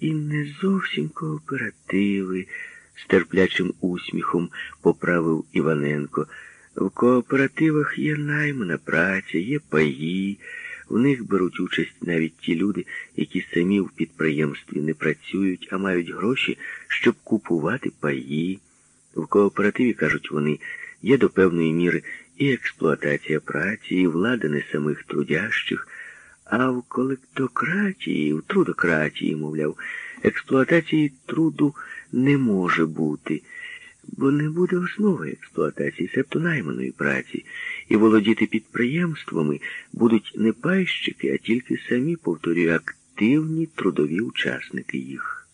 і не зовсім кооперативи, з терплячим усміхом поправив Іваненко. В кооперативах є наймана праця, є паї, в них беруть участь навіть ті люди, які самі в підприємстві не працюють, а мають гроші, щоб купувати паї. В кооперативі, кажуть вони, є до певної міри і експлуатація праці, і влада не самих трудящих, а в колектократії, в трудократії, мовляв, експлуатації труду не може бути, бо не буде основи експлуатації, себто найманої праці, і володіти підприємствами будуть не пайщики, а тільки самі, повторюю, активні трудові учасники їх.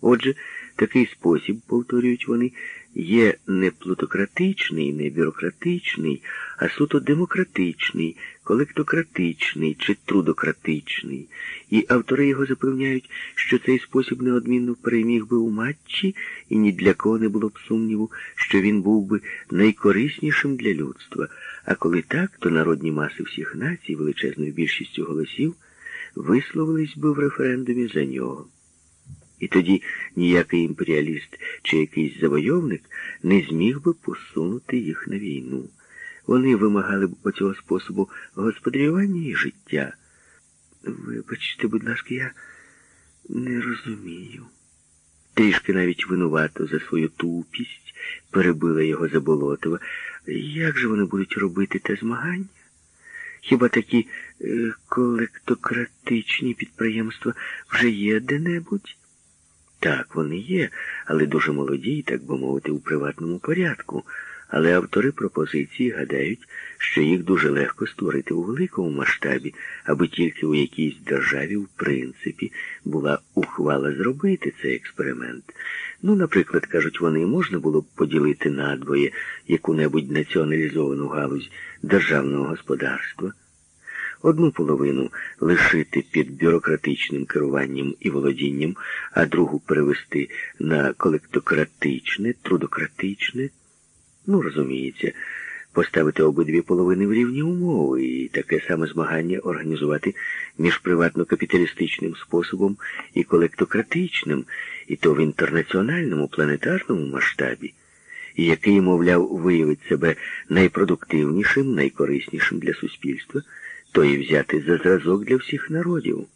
Отже, такий спосіб, повторюють вони, є не плутократичний, не бюрократичний, а суто демократичний, колектократичний чи трудократичний. І автори його запевняють, що цей спосіб неодмінно переміг би у матчі, і ні для кого не було б сумніву, що він був би найкориснішим для людства. А коли так, то народні маси всіх націй, величезною більшістю голосів, висловились би в референдумі за нього. І тоді ніякий імперіаліст чи якийсь завойовник не зміг би посунути їх на війну. Вони вимагали б оцього способу господарювання і життя. Вибачте, будь ласка, я не розумію. Трішки навіть винувато за свою тупість перебила його Заболотова. Як же вони будуть робити те змагання? Хіба такі е, колектократичні підприємства вже є де-небудь? Так, вони є, але дуже молоді, так би мовити, у приватному порядку. Але автори пропозиції гадають, що їх дуже легко створити у великому масштабі, аби тільки у якійсь державі, в принципі, була ухвала зробити цей експеримент. Ну, наприклад, кажуть, вони можна було б поділити надвоє яку-небудь націоналізовану галузь державного господарства. Одну половину лишити під бюрократичним керуванням і володінням, а другу перевести на колектократичне, трудократичне. Ну, розуміється, поставити обидві половини в рівні умови і таке саме змагання організувати між приватно-капіталістичним способом і колектократичним, і то в інтернаціональному планетарному масштабі, який, мовляв, виявить себе найпродуктивнішим, найкориснішим для суспільства, то і взяти за зразок для всіх народів.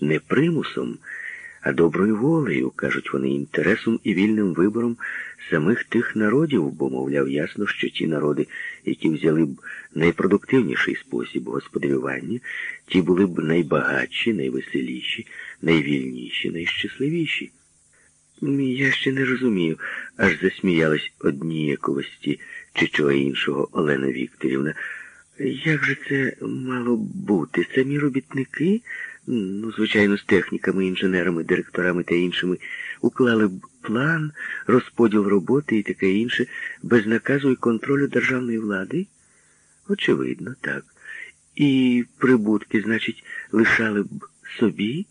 Не примусом, а доброю волею, кажуть вони, інтересом і вільним вибором самих тих народів, бо, мовляв, ясно, що ті народи, які взяли б найпродуктивніший спосіб господарювання, ті були б найбагатші, найвеселіші, найвільніші, найщасливіші. Я ще не розумію, аж засміялась одніяковості чи чого іншого Олена Вікторівна. Як же це мало бути? Самі робітники, ну, звичайно, з техніками, інженерами, директорами та іншими, уклали б план, розподіл роботи і таке інше, без наказу і контролю державної влади? Очевидно, так. І прибутки, значить, лишали б собі?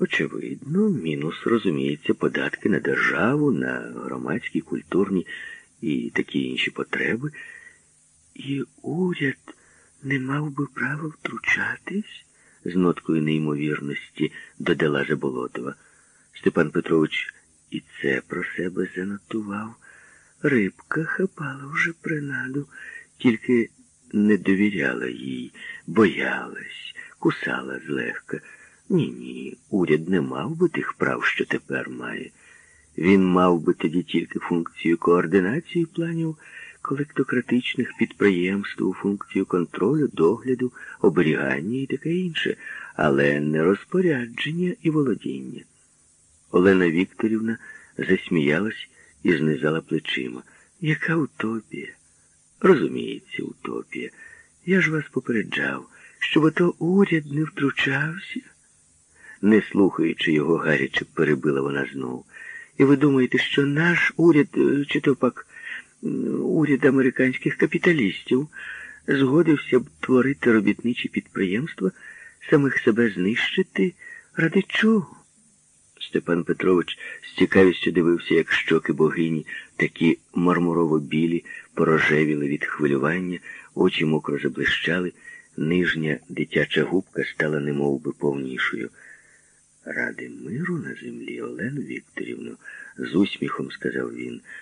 Очевидно, мінус, розуміється, податки на державу, на громадські, культурні і такі інші потреби. І уряд не мав би права втручатись, з ноткою неймовірності додала Заболотова. Степан Петрович і це про себе занотував. Рибка хапала вже принаду, тільки не довіряла їй, боялась, кусала злегка. Ні, ні, уряд не мав би тих прав, що тепер має. Він мав би тоді тільки функцію координації планів колектократичних підприємств, у функцію контролю, догляду, оберігання і таке інше, але не розпорядження і володіння. Олена Вікторівна засміялась і знизала плечима. Яка утопія? Розуміється, утопія. Я ж вас попереджав, щоб ото уряд не втручався. Не слухаючи його, гаряче перебила вона знову. І ви думаєте, що наш уряд, е, чи то пак уряд американських капіталістів, згодився б творити робітничі підприємства, самих себе знищити ради чого? Степан Петрович з цікавістю дивився, як щоки богині, такі мармурово-білі, порожевіли від хвилювання, очі мокро заблищали, нижня дитяча губка стала немов би повнішою. Ради миру на землі, Олену Вікторівну, з усміхом сказав він.